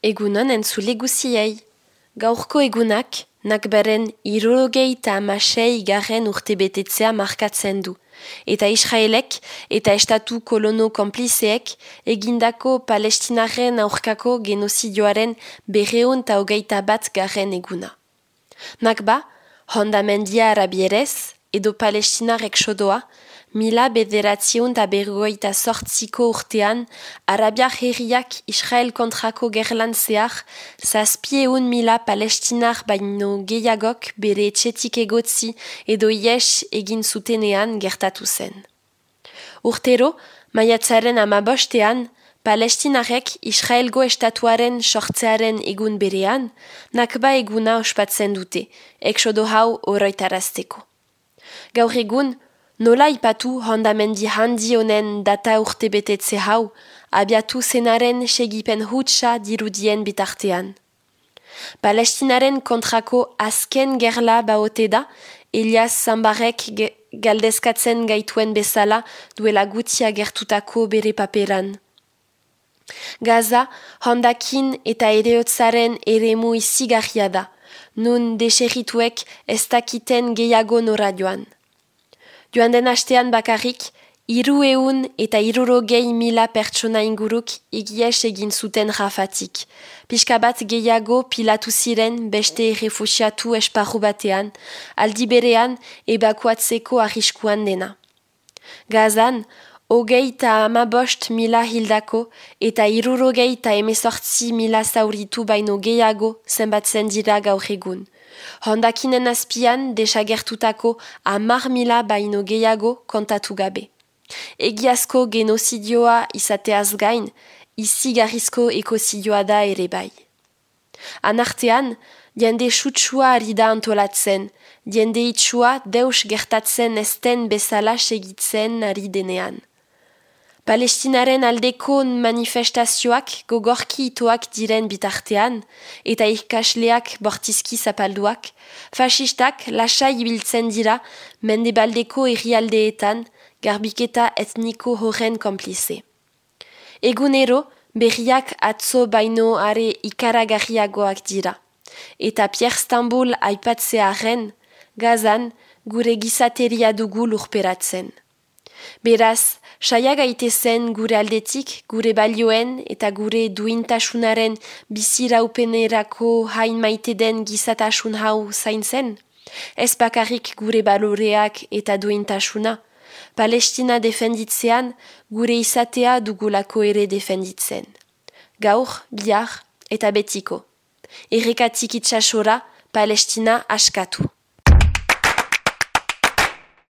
Egunon entzule guziei. Gaurko egunak, nakberen irorogei eta amasei garen urte betetzea markatzen du. Eta Israelek eta estatu kolono konplizeek egindako palestinaren aurkako genozidioaren berreun eta hogeita bat garen eguna. Nakba, hondamendia arabierez edo palestinarek sodoa, mila bederatzion eta bergoita sortziko urtean, Arabiak herriak Israel kontrako gerlan zehar, zazpieun mila palestinar baino gehiagok bere etxetik egotzi edo ies egin zutenean gertatu zen. Urtero, maiatzaren amabostean, palestinarek Israelgo estatuaren sortzearen egun berean, nakba eguna ospatzen dute, eksodo hau oroitarazteko. Gaur egun, Nola ipatu hondamendi handi honen data urte betetze hau, abiatu zenaren segipen hutsa dirudien bitartean. Palestinaren kontrako azken gerla baote da, Elias Zambarek galdezkatzen gaituen bezala duela gutia gertutako bere paperan. Gaza, hondakin eta ereotzaren eremu izigarria da, nun deserituek ez dakiten gehiago nora joan. Joan den astean bakarrik, iru eun eta iruro gehi mila pertsona inguruk igies egin zuten rafatik. Piska bat gehiago pilatu ziren beste refusiatu esparru batean, aldi berean ebakuatzeko arriskuan dena. Gazan, hogei eta ama bost mila hildako eta iruro gehi eta emezortzi mila zauritu baino gehiago zenbatzen dira gaur egun. Hondakinen azpian desagertutako amar mila baino gehiago kontatu gabe. Egiazko genozidioa izateaz gain, izigarrizko ekozidioa da ere bai. Anartean, diende sutsua ari da antolatzen, diende itxua deus gertatzen esten bezala segitzen ari denean. Palestinaren aldeko manifestazioak gogorki itoak diren bitartean, eta ikasleak bortizki zapalduak, fasistak lasai ibiltzen dira mendebaldeko errialdeetan garbiketa etniko horren komplize. Egunero, berriak atzo baino are ikaragarriagoak dira. Eta Pierre Stambul aipatzearen, gazan, gure gizateria dugu lurperatzen. Beraz, saia gaitezen gure aldetik, gure balioen eta gure duintasunaren biziraupenerako hain maite den gizatasun hau zaintzen? Ez bakarrik gure baloreak eta duintasuna, Palestina defenditzean gure izatea dugulako ere defenditzen. Gaur, bihar eta betiko. Errekatik itxasora, Palestina askatu.